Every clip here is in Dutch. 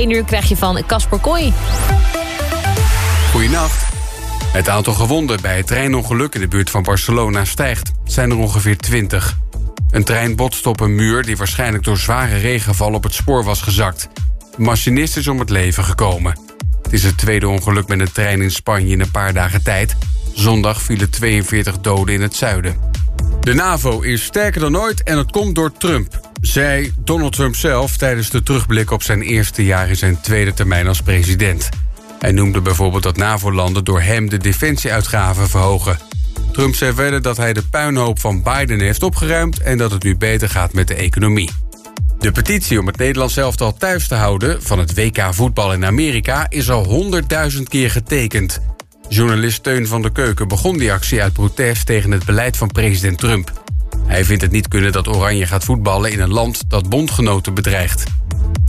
1 uur krijg je van Casper Kooi. Goedenacht. Het aantal gewonden bij het treinongeluk in de buurt van Barcelona stijgt. Zijn er ongeveer 20. Een trein botste op een muur die waarschijnlijk door zware regenval op het spoor was gezakt. De machinist is om het leven gekomen. Het is het tweede ongeluk met een trein in Spanje in een paar dagen tijd. Zondag vielen 42 doden in het zuiden. De NAVO is sterker dan ooit en het komt door Trump, zei Donald Trump zelf tijdens de terugblik op zijn eerste jaar in zijn tweede termijn als president. Hij noemde bijvoorbeeld dat NAVO-landen door hem de defensieuitgaven verhogen. Trump zei verder dat hij de puinhoop van Biden heeft opgeruimd en dat het nu beter gaat met de economie. De petitie om het Nederlands elftal thuis te houden van het WK voetbal in Amerika is al 100.000 keer getekend. Journalist Teun van der Keuken begon die actie uit protest tegen het beleid van president Trump. Hij vindt het niet kunnen dat Oranje gaat voetballen in een land dat bondgenoten bedreigt.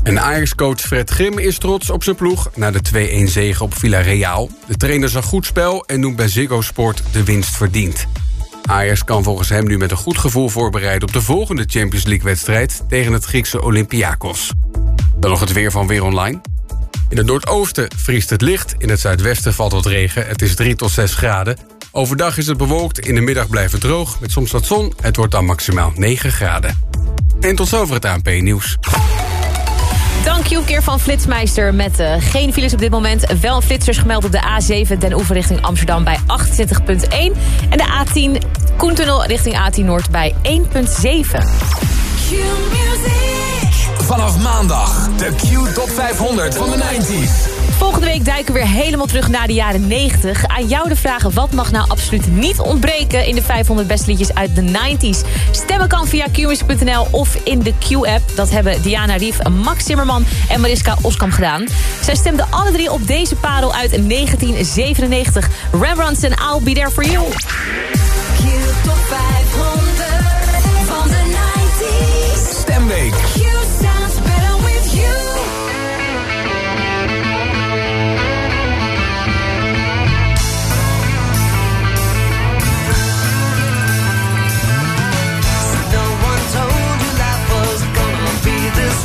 En Ajax-coach Fred Grim is trots op zijn ploeg na de 2-1-zege op Villarreal. De trainer zag goed spel en noemt bij Ziggo Sport de winst verdiend. Ajax kan volgens hem nu met een goed gevoel voorbereiden... op de volgende Champions League-wedstrijd tegen het Griekse Olympiakos. Dan nog het weer van Weer Online. In het noordoosten vriest het licht, in het zuidwesten valt wat regen. Het is 3 tot 6 graden. Overdag is het bewolkt, in de middag blijft het droog... met soms wat zon, het wordt dan maximaal 9 graden. En tot zover het ANP-nieuws. Dank je keer van Flitsmeister met uh, geen files op dit moment. Wel flitsers gemeld op de A7 Den Oever richting Amsterdam bij 28.1. En de A10 Koentunnel richting A10 Noord bij 1.7. Vanaf maandag de Q Top 500 van de 90s. Volgende week duiken we weer helemaal terug naar de jaren 90. Aan jou de vragen, wat mag nou absoluut niet ontbreken... in de 500 beste liedjes uit de 90s? Stemmen kan via qmusic.nl of in de Q-app. Dat hebben Diana Rief, Max Zimmerman en Mariska Oskam gedaan. Zij stemden alle drie op deze parel uit 1997. Rembrandts en I'll Be There For You. Q Top 500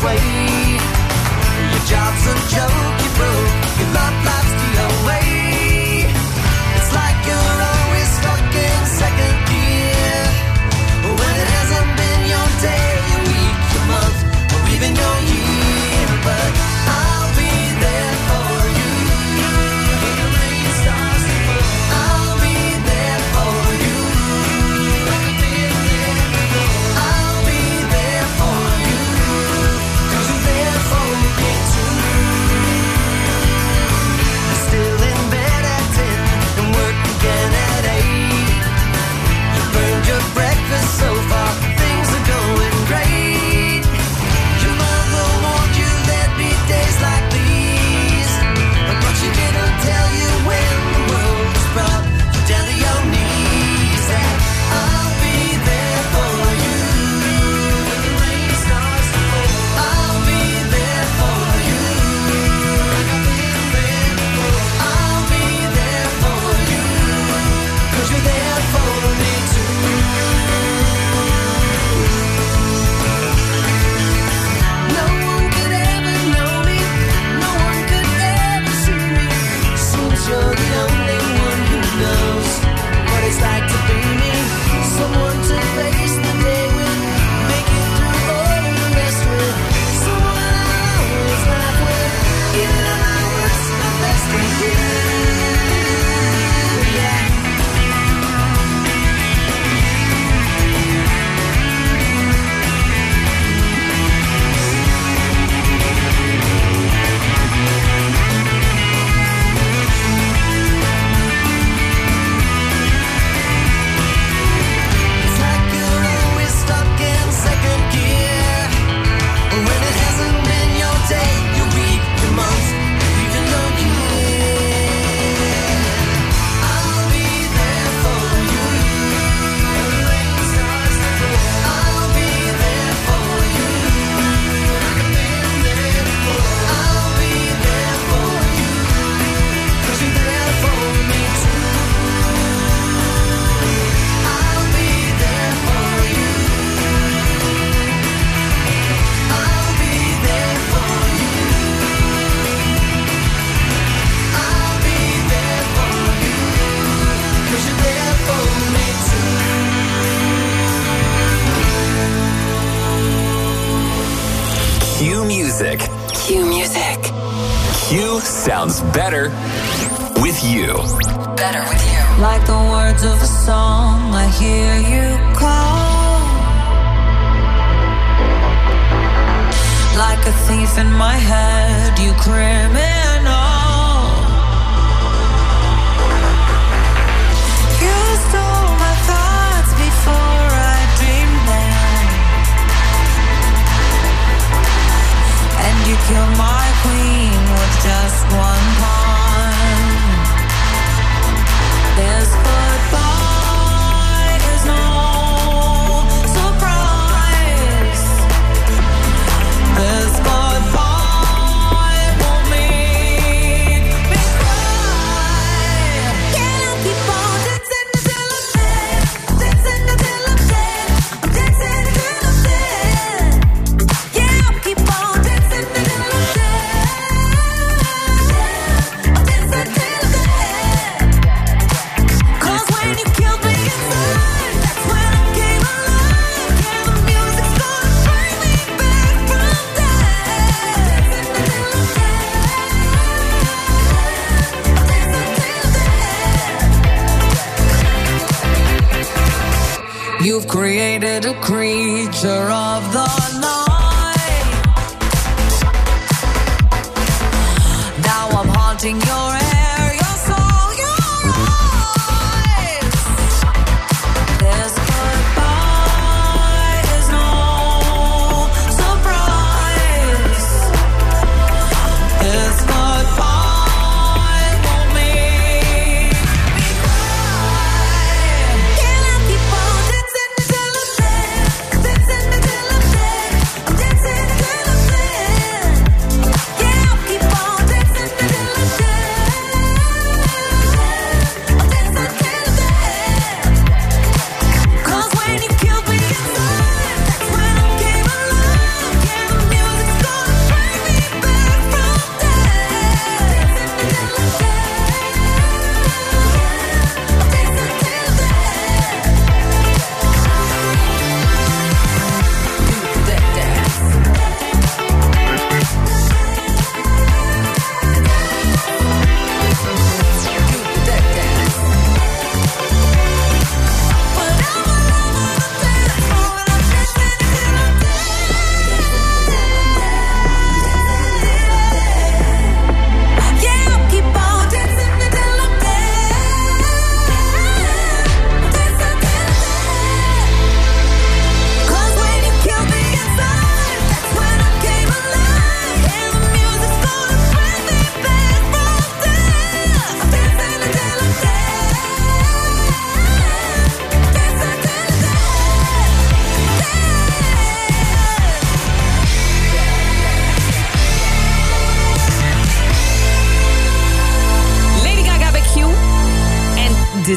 place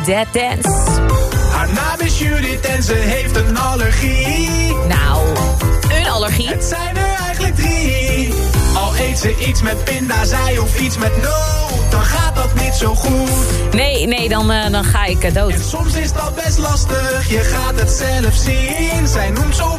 Dead Dance. Haar naam is Judith en ze heeft een allergie. Nou, een allergie. Het zijn er eigenlijk drie. Al eet ze iets met pinda, zij of iets met noot, dan gaat dat niet zo goed. Nee, nee, dan, eh, dan ga ik eh, dood. En soms is dat best lastig, je gaat het zelf zien. Zij noemt zo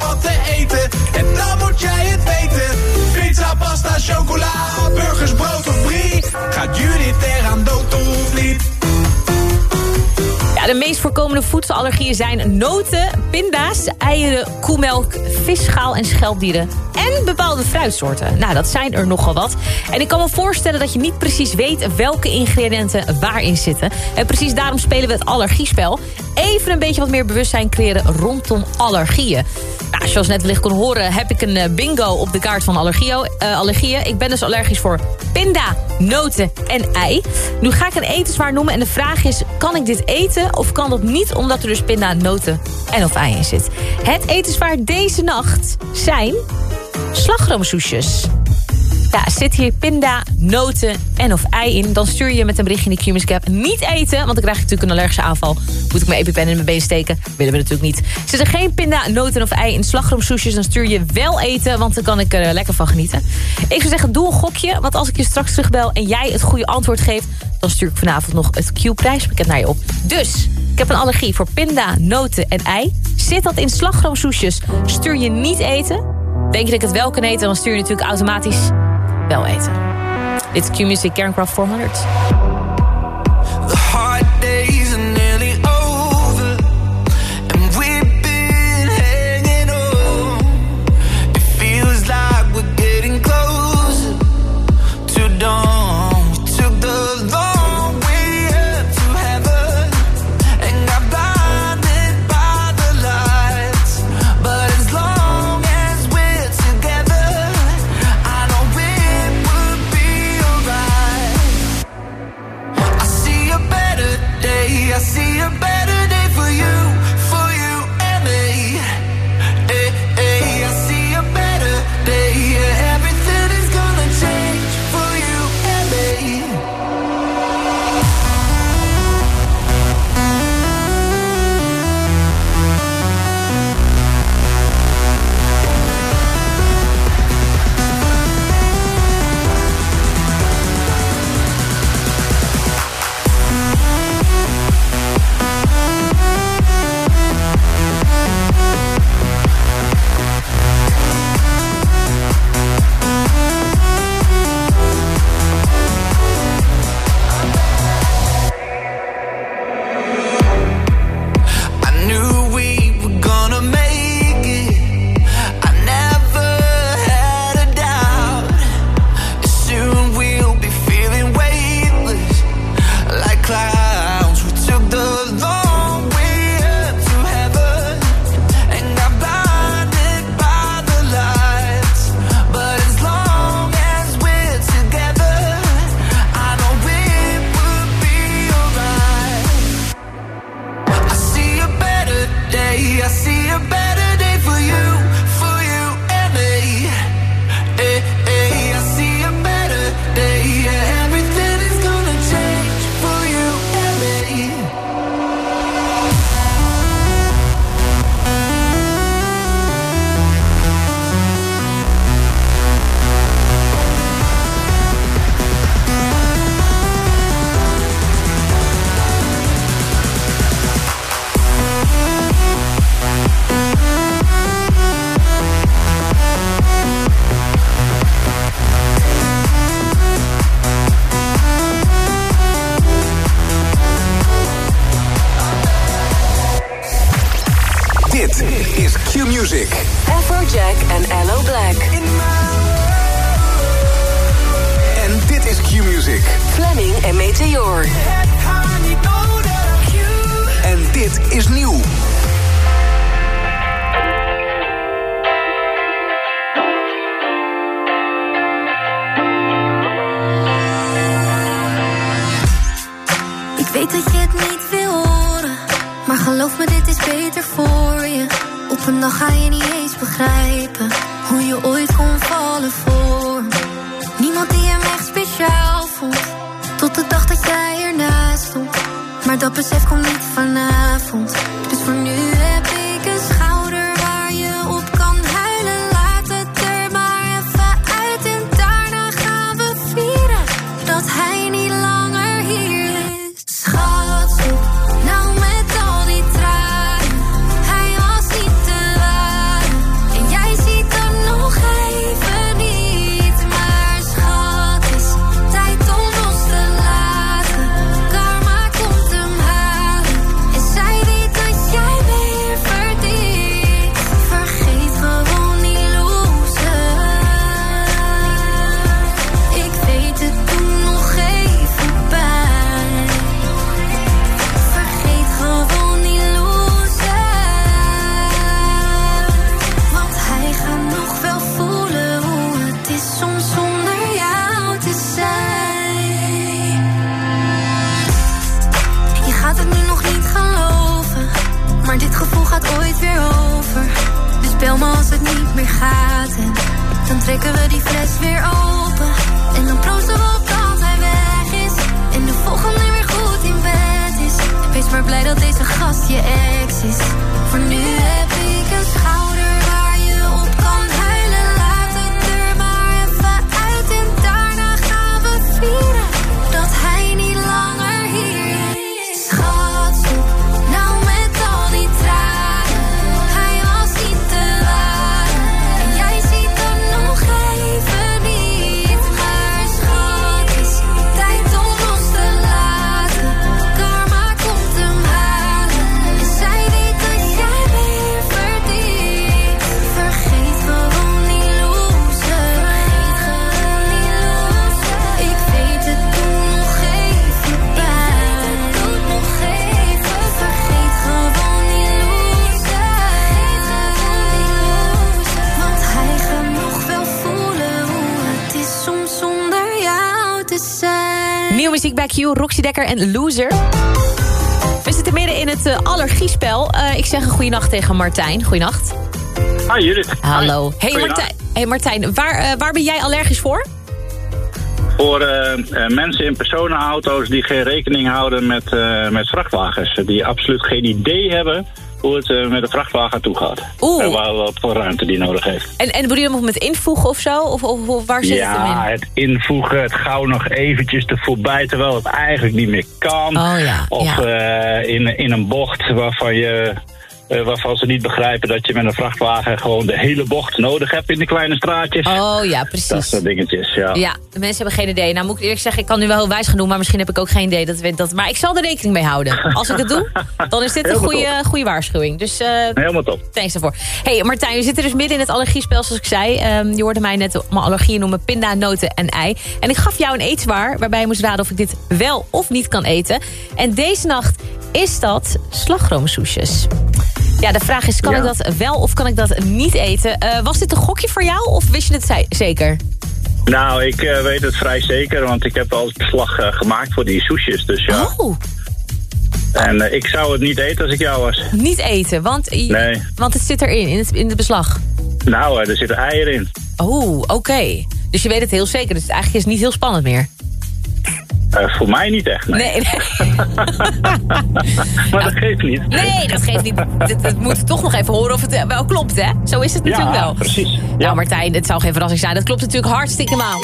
voorkomende voedselallergieën zijn noten, pinda's, eieren, koemelk, visschaal en schelpdieren. En bepaalde fruitsoorten. Nou, dat zijn er nogal wat. En ik kan me voorstellen dat je niet precies weet welke ingrediënten waarin zitten. En precies daarom spelen we het allergiespel. Even een beetje wat meer bewustzijn creëren rondom allergieën. Nou, zoals net wellicht kon horen heb ik een eh, bingo op de kaart van eh, allergieën. Ik ben dus allergisch voor pinda, noten en ei. Nu ga ik een etenswaar noemen en de vraag is... kan ik dit eten of kan dat niet omdat er dus pinda, noten en of ei in zit? Het etenswaar deze nacht zijn slagroomsoesjes. Ja, zit hier pinda, noten en of ei in... dan stuur je met een berichtje in de Gap niet eten... want dan krijg je natuurlijk een allergische aanval. Moet ik mijn EpiPen in mijn been steken? Willen we natuurlijk niet. Zit er geen pinda, noten of ei in slagroomsoesjes... dan stuur je wel eten, want dan kan ik er lekker van genieten. Ik zou zeggen, doe een gokje... want als ik je straks terugbel en jij het goede antwoord geeft... dan stuur ik vanavond nog het Q-prijspakket naar je op. Dus, ik heb een allergie voor pinda, noten en ei. Zit dat in slagroomsoesjes? Stuur je niet eten... Denk je dat ik het wel kan eten, dan stuur je natuurlijk automatisch wel eten. Dit is Q-Music Kernkraft 400. Bij Q, Roxy Dekker en Loser. We zitten midden in het eh, allergiespel. Eh, ik zeg een goeienacht tegen Martijn. Goeienacht. Hi Judith. Hallo. Hey. Martijn, hey Martijn waar, eh, waar ben jij allergisch voor? Voor mensen in personenauto's die geen rekening houden met, met vrachtwagens. Die absoluut geen idee hebben hoe het eh, met de vrachtwagen toe gaat. Oeh. En waar, wat voor ruimte die nodig heeft. En, en bedoel je hem met invoegen of zo? Of, of, of waar zit het ja, hem in? het invoegen, het gauw nog eventjes er voorbij terwijl het eigenlijk niet meer kan. Oh ja, Of ja. eh, in, in een bocht waarvan je... eh, waarvan ze niet begrijpen dat je met een vrachtwagen gewoon de hele bocht nodig hebt in de kleine straatjes. Oh ja, dat precies. soort dingetjes, ja. Ja, de mensen hebben geen idee. Nou moet ik eerlijk zeggen, ik kan nu wel heel wijs gaan doen... maar misschien heb ik ook geen idee. Dat, dat, maar ik zal er rekening mee houden. Als ik het doe, dan is dit een goede, goede waarschuwing. Dus eh Helemaal top. thanks daarvoor. hey, Martijn, we zitten dus midden in het allergiespel, zoals ik zei. Ehm, je hoorde mij net mijn allergieën noemen pinda, noten en ei. En ik gaf jou een eetwaar waarbij je moest raden of ik dit wel of niet kan eten. En deze nacht is dat slagroomsoesjes. Ja, de vraag is, kan Ja. ik dat wel of kan ik dat niet eten? Eh, was dit een gokje voor jou of wist je het zeker? Nou, ik eh, weet het vrij zeker, want ik heb al het beslag eh, gemaakt voor die soesjes. Dus ja. Oh, En ik zou het niet eten als ik jou was. niet eten, want, Nee. want het zit erin, in het, in het beslag. Nou, er zitten eieren in. Oh, oké. Dus je weet het heel zeker, dus eigenlijk is het niet heel spannend meer. Eh, voor mij niet echt, nee. Nee, nee. maar dat geeft niet. Nee, dat geeft niet. Het moet toch nog even horen of het eh, wel klopt, hè? Zo is het natuurlijk ja, wel. precies. Nou, Ja. Martijn, het zou geen verrassing zijn. Dat klopt natuurlijk hartstikke maal.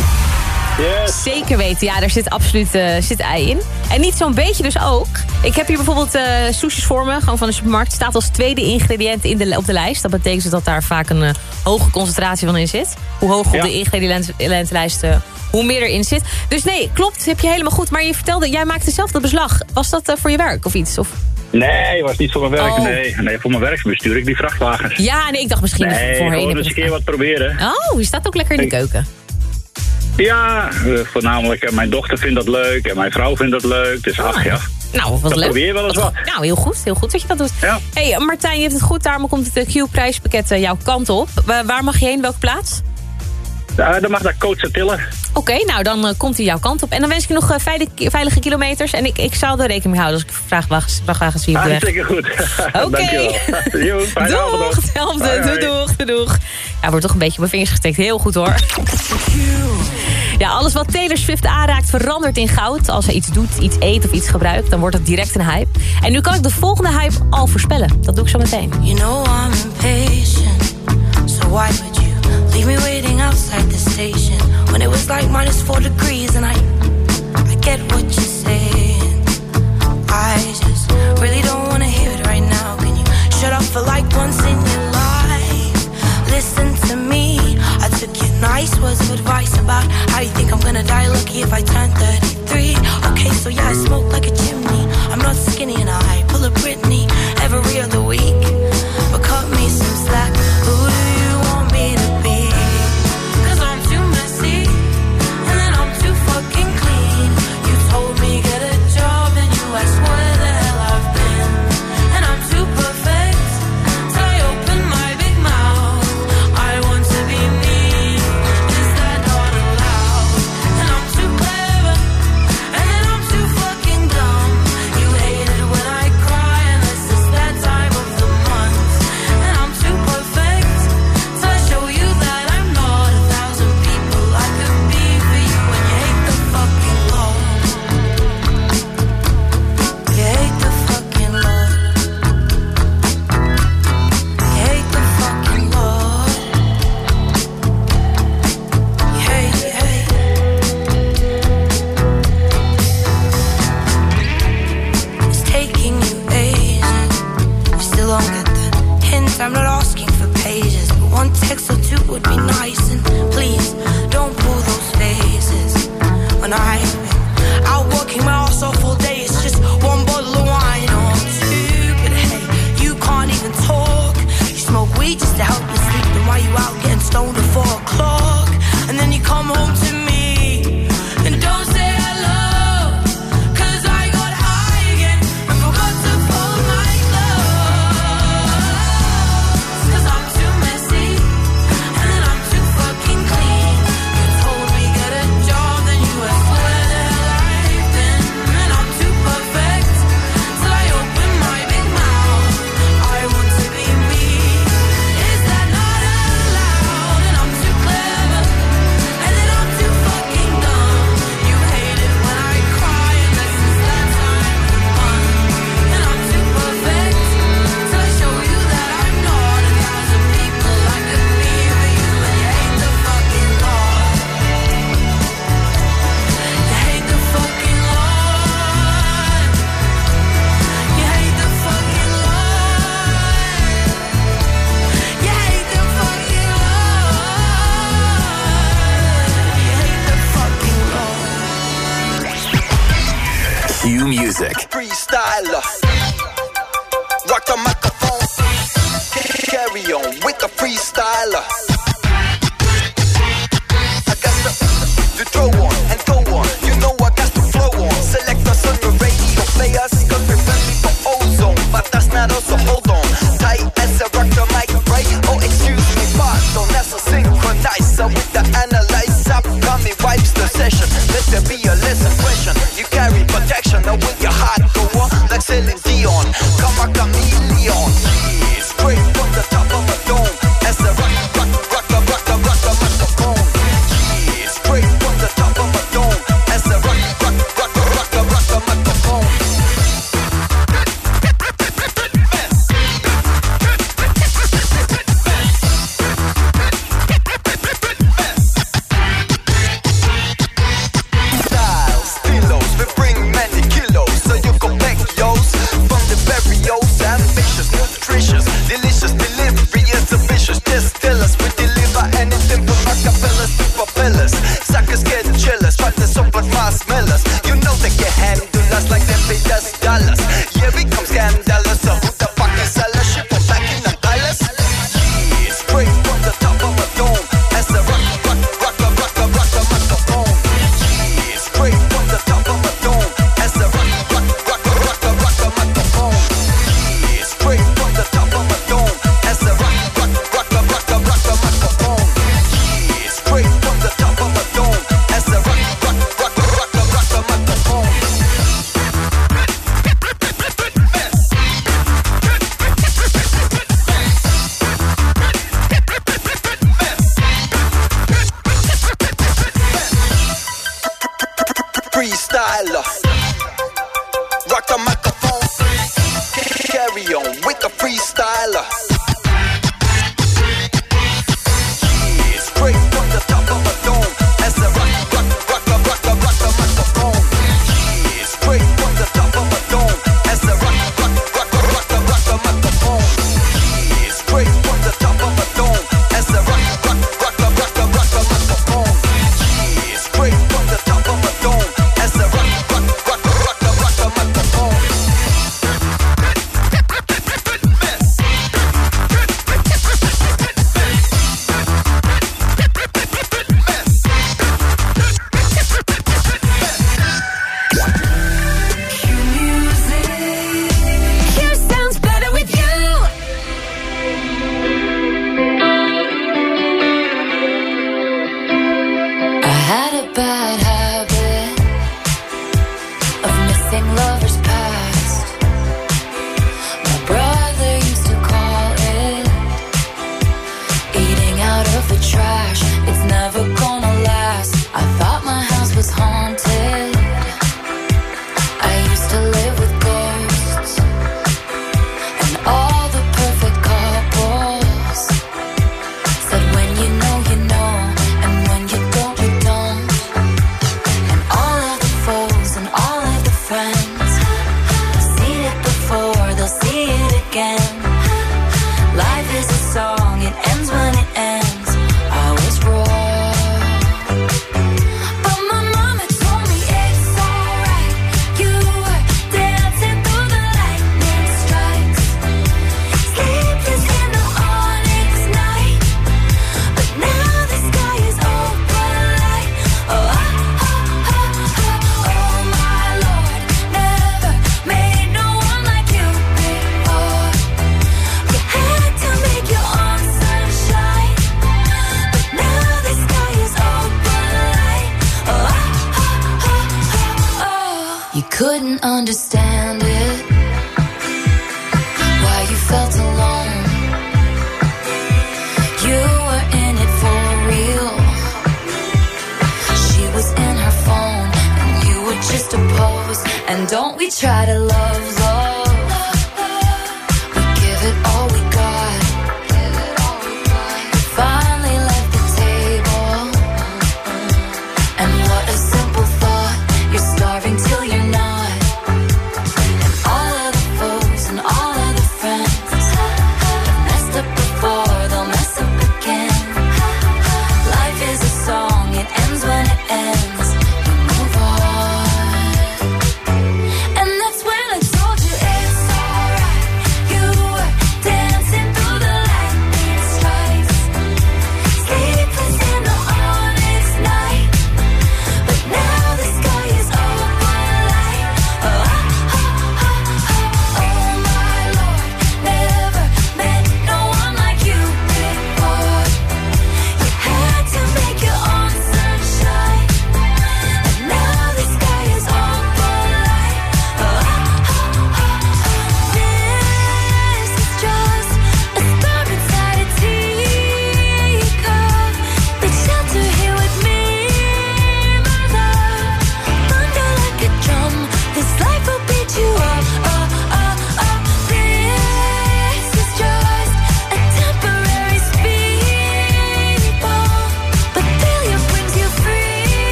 Yes. Zeker weten, ja, daar zit absoluut eh, zit ei in. En niet zo'n beetje dus ook. Ik heb hier bijvoorbeeld eh soesjes voor me, gewoon van de supermarkt. Staat als tweede ingrediënt in de, op de lijst. Dat betekent dus dat daar vaak een hoge concentratie van in zit. Hoe Ja. op de ingrediëntenlijst, hoe meer erin zit. Dus nee, klopt, heb je helemaal goed. Maar je vertelde, jij maakte zelf dat beslag. Was dat eh, voor je werk of iets? Of... Nee, was niet voor mijn werk. Oh. Nee. nee, voor mijn werk bestuur ik die vrachtwagens. Ja, nee, ik dacht misschien nee, voorheen. gewoon heb eens een keer wat proberen. Oh, je staat ook lekker in de Ik- keuken. Ja, eh, voornamelijk eh, mijn dochter vindt dat leuk en mijn vrouw vindt dat leuk. Dus ach ja. Nou, wat Dan leuk. probeer je wel eens wat. Nou, heel goed. Heel goed dat je dat doet. Ja. hey, Martijn, je hebt het goed. Daarom komt het Q-prijspakket jouw kant op. Wa- waar mag je heen? Welke plaats? Ja, dan mag daar coach tillen. Oké, nou dan eh, komt hij jouw kant op. En dan wens ik je nog eh, veilige, veilige kilometers. En ik, ik zal er rekening mee houden als ik vrachtwagens, vrachtwagens zie op de weg. Hartstikke goed. Oké. Dankjewel. Jo, fijne avond nog. Doeg, hetzelfde. Doeg, doei, doeg. Ja, wordt toch een beetje op mijn vingers gestikt. Heel goed hoor. Ja, alles wat Taylor Swift aanraakt verandert in goud. Als hij iets doet, iets eet of iets gebruikt, dan wordt het direct een hype. En nu kan ik de volgende hype al voorspellen. Dat doe ik zo meteen. You know I'm impatient, so why would you leave me waiting outside the station when it was like minus four degrees and I, I get what you're saying. I just really don't wanna hear it right now. Can you shut up for like once in your life? Listen to me. I took your nice words of advice about how you think I'm gonna die lucky if I turn 33. Okay, so yeah, I smoke like a chimney. I'm not skinny and I pull a Britney every other week. But cut me some slack.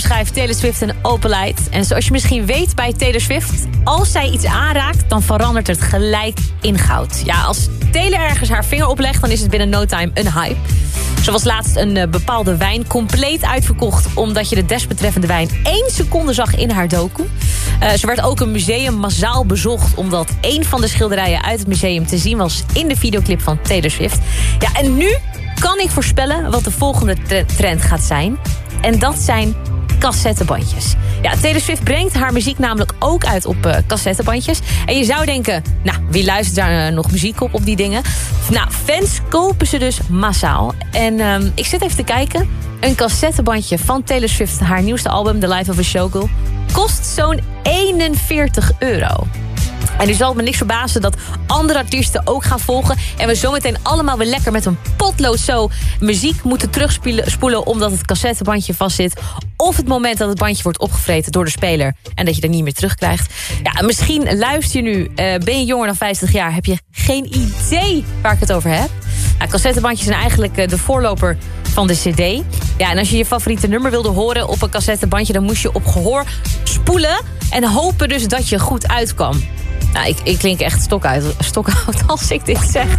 Schrijft Taylor Swift een open light. En zoals je misschien weet bij Taylor Swift... als zij iets aanraakt, dan verandert het gelijk in goud. Ja, als Taylor ergens haar vinger oplegt... dan is het binnen no time een hype. Zo was laatst een eh, bepaalde wijn compleet uitverkocht... omdat je de desbetreffende wijn één seconde zag in haar doku. Uh, ze werd ook een museum massaal bezocht... omdat één van de schilderijen uit het museum te zien was... in de videoclip van Taylor Swift. Ja, en nu kan ik voorspellen wat de volgende tre- trend gaat zijn. En dat zijn cassettebandjes. Ja, Taylor Swift brengt haar muziek namelijk ook uit op uh, cassettebandjes. En je zou denken, nou, wie luistert daar uh, nog muziek op, op die dingen? Nou, fans kopen ze dus massaal. En um, ik zit even te kijken. Een cassettebandje van Taylor Swift, haar nieuwste album, The Life of a Showgirl... kost zo'n 41 euro. En u zal me niks verbazen dat andere artiesten ook gaan volgen. En we zometeen allemaal weer lekker met een potlood zo muziek moeten terugspoelen... omdat het cassettebandje vastzit. Of het moment dat het bandje wordt opgevreten door de speler... en dat je er niet meer terugkrijgt. Ja, misschien luister je nu, uh, ben je jonger dan 50 jaar... heb je geen idee waar ik het over heb. Nou, cassettebandjes zijn eigenlijk uh, de voorloper van de cd. Ja, en als je je favoriete nummer wilde horen op een cassettebandje... dan moest je op gehoor spoelen en hopen dus dat je goed uitkwam. Nou, ik, ik klink echt stokoud, als ik dit zeg.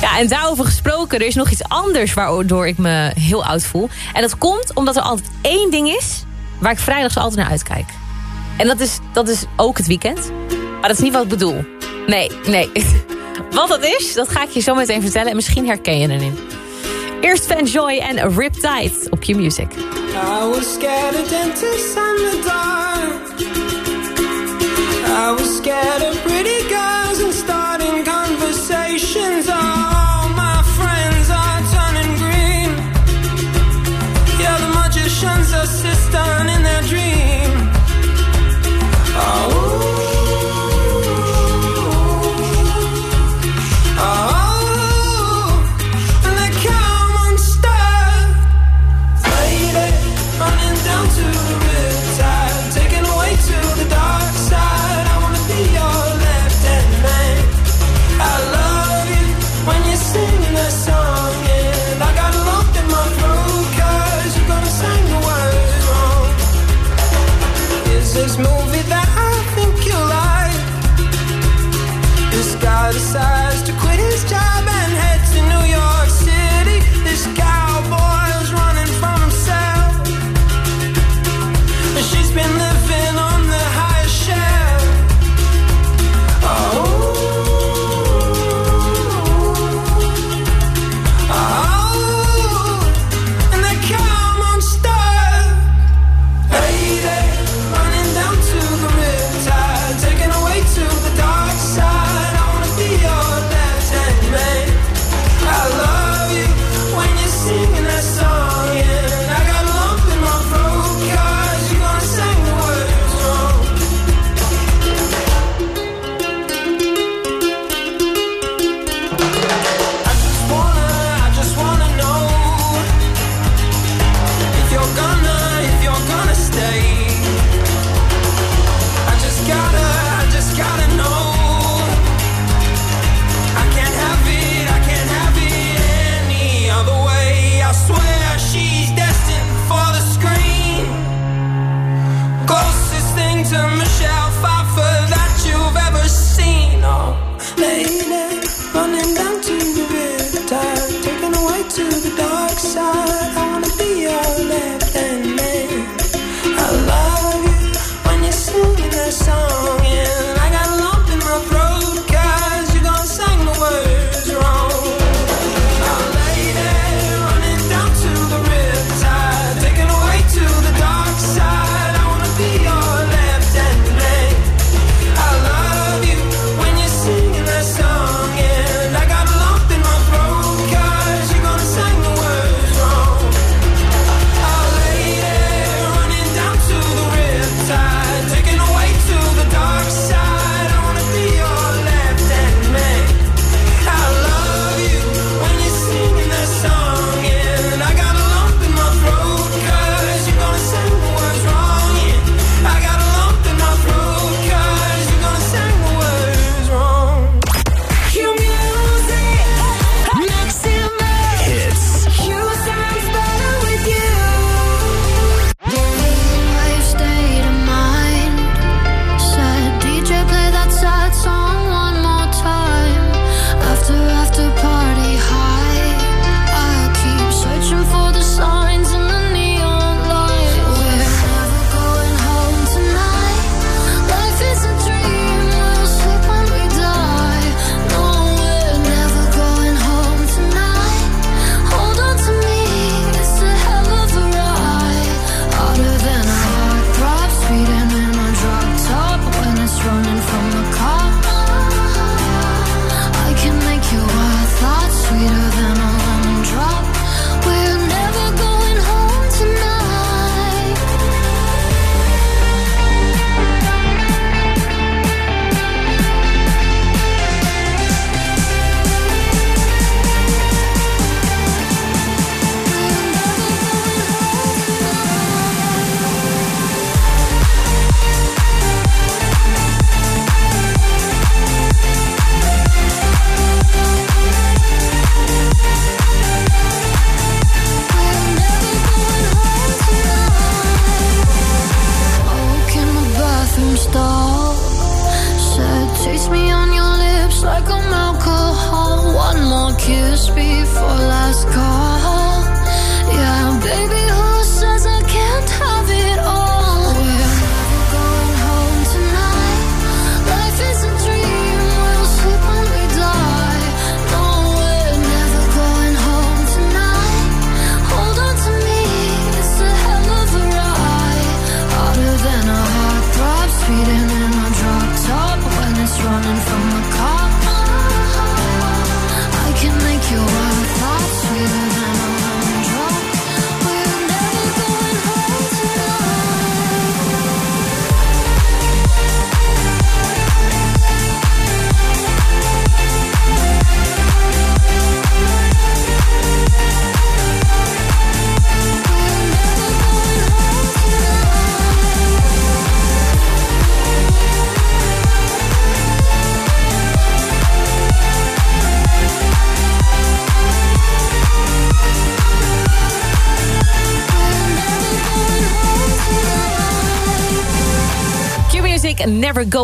Ja, en daarover gesproken, er is nog iets anders waardoor ik me heel oud voel. En dat komt omdat er altijd één ding is waar ik vrijdags altijd naar uitkijk. En dat is, dat is ook het weekend. Maar dat is niet wat ik bedoel. Nee, nee. Wat dat is, dat ga ik je zo meteen vertellen. En misschien herken je erin. Eerst Van Joy en Riptide op Q-Music. I was scared of dentists and the dark. I was scared of pretty girls and starting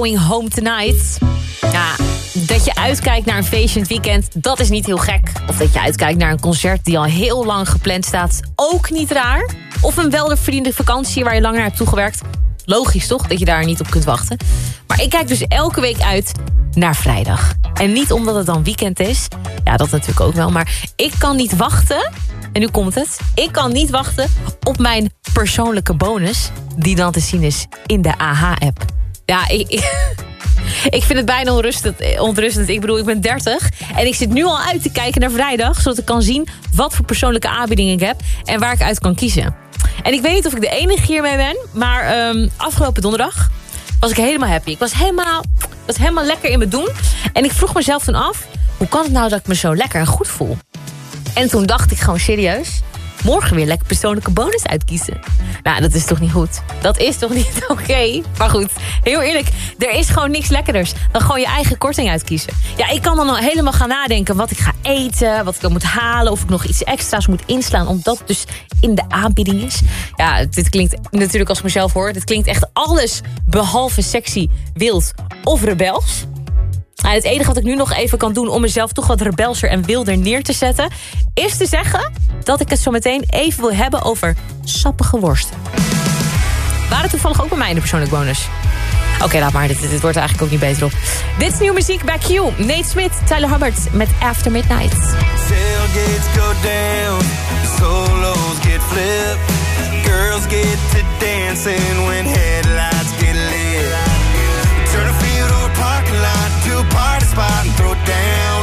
Going Home Tonight. Ja, dat je uitkijkt naar een feestje het weekend, dat is niet heel gek. Of dat je uitkijkt naar een concert die al heel lang gepland staat, ook niet raar. Of een welverdiende vakantie waar je lang naar hebt toegewerkt. Logisch toch, dat je daar niet op kunt wachten. Maar ik kijk dus elke week uit naar vrijdag. En niet omdat het dan weekend is. Ja, dat natuurlijk ook wel. Maar ik kan niet wachten. En nu komt het. Ik kan niet wachten op mijn persoonlijke bonus. Die dan te zien is in de AH-app. Ja, ik, ik, vind het bijna onrustend, ontrustend. Ik bedoel, ik ben 30 en ik zit nu al uit te kijken naar vrijdag... zodat ik kan zien wat voor persoonlijke aanbiedingen ik heb... en waar ik uit kan kiezen. En ik weet niet of ik de enige hiermee ben... maar ehm, afgelopen donderdag was ik helemaal happy. Ik was helemaal, was helemaal lekker in mijn doen. En ik vroeg mezelf toen af... hoe kan het nou dat ik me zo lekker en goed voel? En toen dacht ik gewoon serieus... morgen weer lekker persoonlijke bonus uitkiezen. Nou, dat is toch niet goed? Dat is toch niet oké? Maar goed, heel eerlijk, er is gewoon niks lekkerders... dan gewoon je eigen korting uitkiezen. Ja, ik kan dan al helemaal gaan nadenken wat ik ga eten... wat ik dan moet halen, of ik nog iets extra's moet inslaan... omdat het dus in de aanbieding is. Ja, dit klinkt natuurlijk als mezelf hoor... dit klinkt echt alles behalve sexy, wild of rebels... Nou, het enige wat ik nu nog even kan doen om mezelf toch wat rebelser en wilder neer te zetten... is te zeggen dat ik het zo meteen even wil hebben over sappige worsten. Waren toevallig ook bij mij in de persoonlijke bonus. Oké, laat maar. Dit, dit wordt er eigenlijk ook niet beter op. Dit is nieuwe muziek bij Q. Nate Smith, Tyler Hubbard met After Midnight. Tailgates go down, solos get flipped. Girls get to dancing when headlights party spot and throw down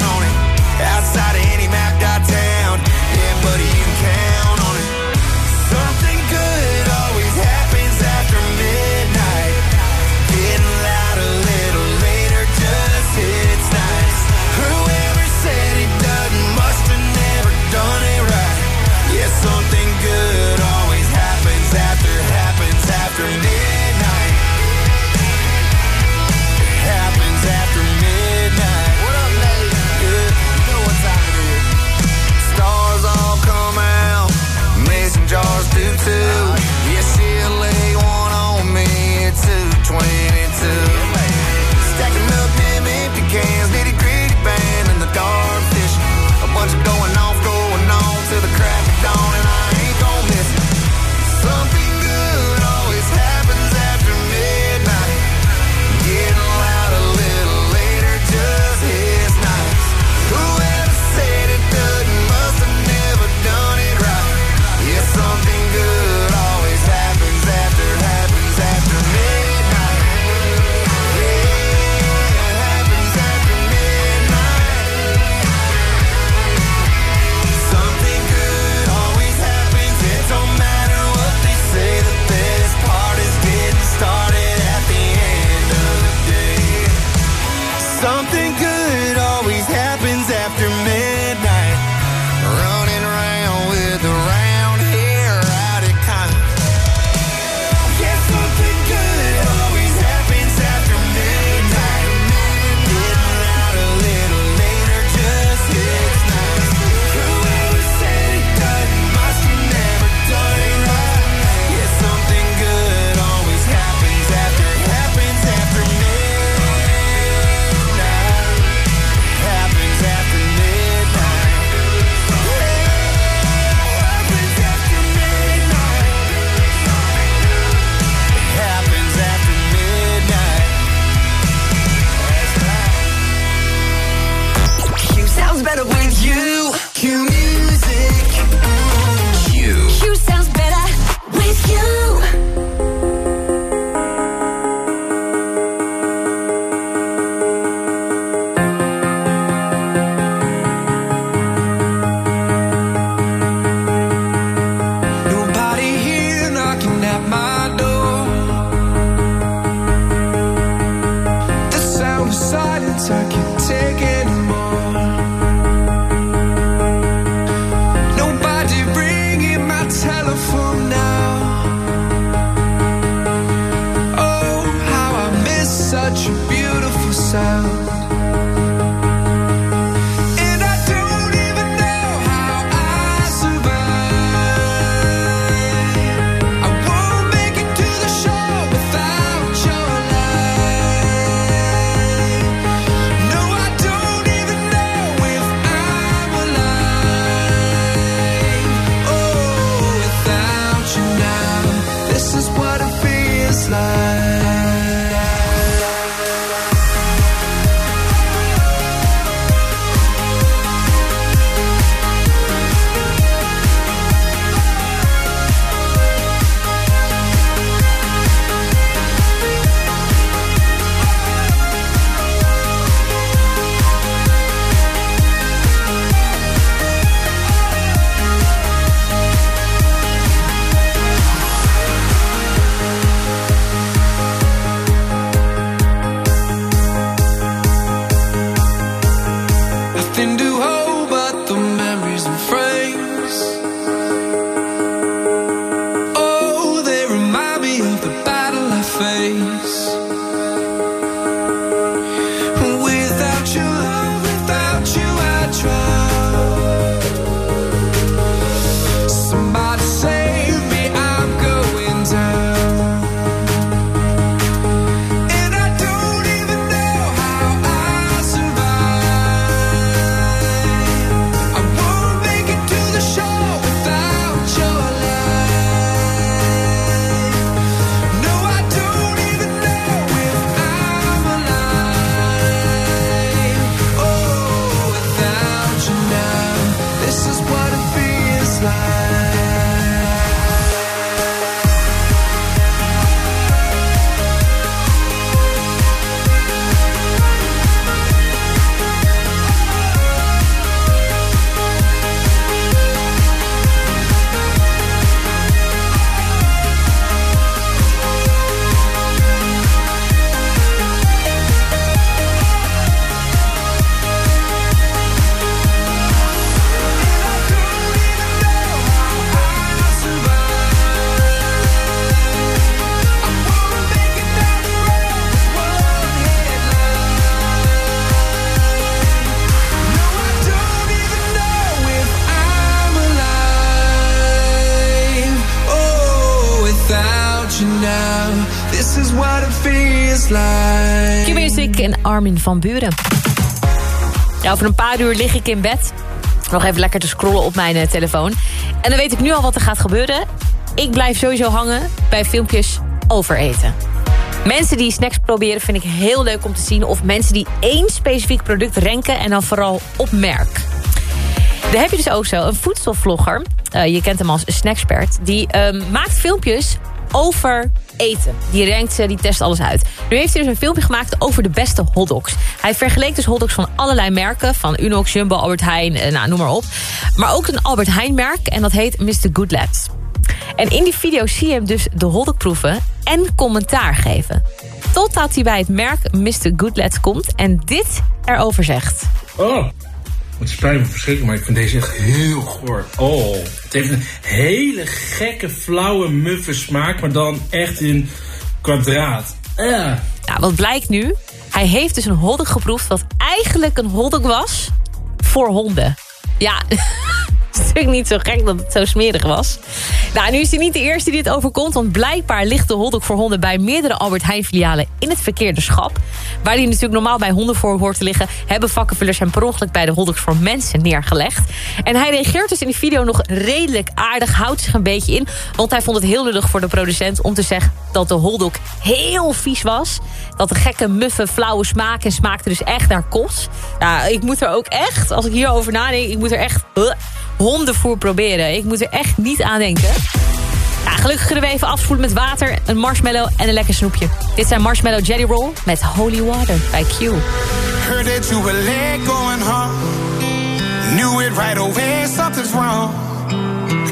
Armin van Buren. Ja, over een paar uur lig ik in bed. Nog even lekker te scrollen op mijn eh, telefoon. En dan weet ik nu al wat er gaat gebeuren. Ik blijf sowieso hangen bij filmpjes over eten. Mensen die snacks proberen vind ik heel leuk om te zien. Of mensen die één specifiek product renken en dan vooral op merk. Daar heb je dus ook zo een voedselvlogger. eh, je kent hem als snackspert. Die ehm, maakt filmpjes over eten. Die rankt ze, die test alles uit. Nu heeft hij dus een filmpje gemaakt over de beste hotdogs. Hij vergeleek dus hotdogs van allerlei merken. Van Unox, Jumbo, Albert Heijn, eh, nou, noem maar op. Maar ook een Albert Heijn merk. En dat heet Mr. Good Lads. En in die video zie je hem dus de hotdog proeven en commentaar geven. Totdat hij bij het merk Mr. Good Lads komt en dit erover zegt. Oh, het spijt me verschrikkelijk, maar ik vind deze echt heel goor. Oh, het heeft een hele gekke, flauwe, muffe smaak, maar dan echt in kwadraat. Eh. Nou, wat blijkt nu? Hij heeft dus een hotdog geproefd wat eigenlijk een hotdog was voor honden. Ja, natuurlijk niet zo gek dat het zo smerig was. Nou, nu is hij niet de eerste die het overkomt... want blijkbaar ligt de hotdog voor honden... bij meerdere Albert Heijn filialen in het verkeerde schap. Waar die natuurlijk normaal bij honden voor hoort te liggen... hebben vakkenvullers hem per ongeluk bij de hotdogs voor mensen neergelegd. En hij reageert dus in die video nog redelijk aardig... houdt zich een beetje in, want hij vond het heel lullig voor de producent... om te zeggen dat de hotdog heel vies was. Dat de gekke, muffe, flauwe smaak... en smaakte dus echt naar kots. Nou, ik moet er ook echt, als ik hierover nadenk... ik moet er echt... hondenvoer proberen. Ik moet er echt niet aan denken. Ja, gelukkig kunnen we even afspoelen met water, een marshmallow en een lekker snoepje. Dit zijn Marshmallow Jelly Roll met Holy Water bij Q. Heard that you were late going home. Knew it right away, something's wrong.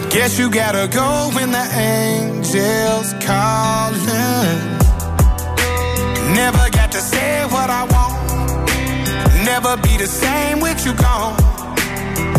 Guess you gotta go when the angels calling. Never got to say what I want. Never be the same with you gone.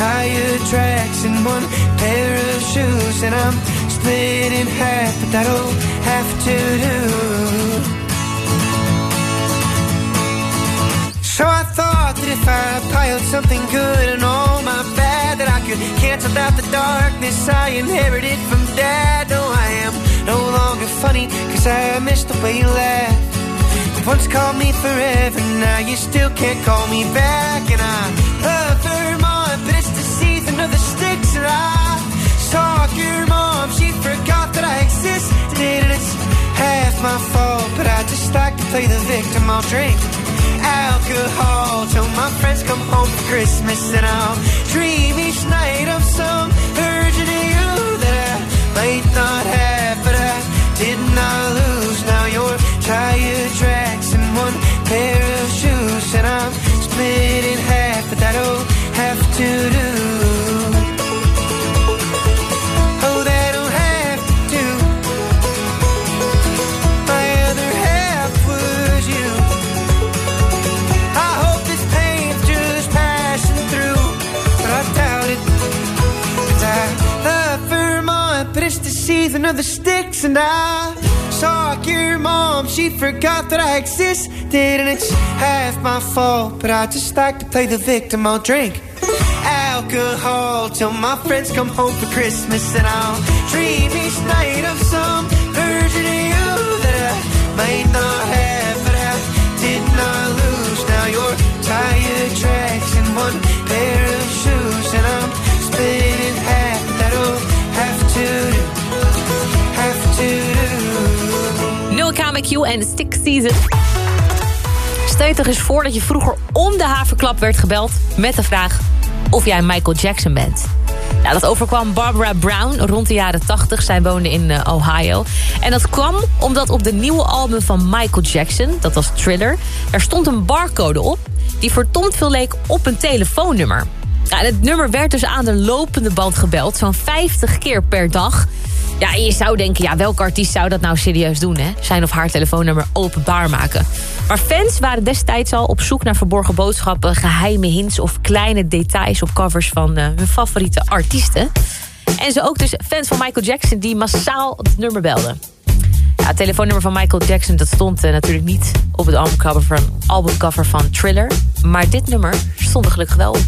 tire tracks in one pair of shoes, and I'm split in half, but that'll have to do. So I thought that if I piled something good and all my bad, that I could cancel out the darkness I inherited from dad. No, I am no longer funny, cause I miss the way you laugh. You once called me forever, now you still can't call me back. And I love Vermont, but of the sticks. And I saw your mom, she forgot that I existed. And it's half my fault, but I just like to play the victim. I'll drink alcohol till my friends come home for Christmas. And I'll dream each night of some version of you that I might not have, but I did not lose. Now your tire tracks in one pair of shoes, and I'm split in half, but that'll have to weeks and I saw your mom. She forgot that I existed and it's half my fault. But I just like to play the victim. I'll drink alcohol till my friends come home for Christmas and I'll dream each night of some version of you that I might not have, but I did not lose. Now your tire tracks and one pair of shoes and I'm split in half. That'll have to do. Q en Stick Season. Stel je eens voor dat je vroeger om de haverklap werd gebeld... met de vraag of jij Michael Jackson bent. Nou, dat overkwam Barbara Brown rond de jaren 80. Zij woonde in eh, Ohio. En dat kwam omdat op de nieuwe album van Michael Jackson... dat was Thriller, daar stond een barcode op... die verdomd veel leek op een telefoonnummer. Nou, het nummer werd dus aan de lopende band gebeld. Zo'n 50 keer per dag. Ja, en je zou denken, ja, welke artiest zou dat nou serieus doen, hè? Zijn of haar telefoonnummer openbaar maken. Maar fans waren destijds al op zoek naar verborgen boodschappen... geheime hints of kleine details op covers van eh, hun favoriete artiesten. En zo ook dus fans van Michael Jackson die massaal het nummer belden. Ja, het telefoonnummer van Michael Jackson dat stond eh, natuurlijk niet op het albumcover van, albumcover van Thriller. Maar dit nummer stond er gelukkig wel op.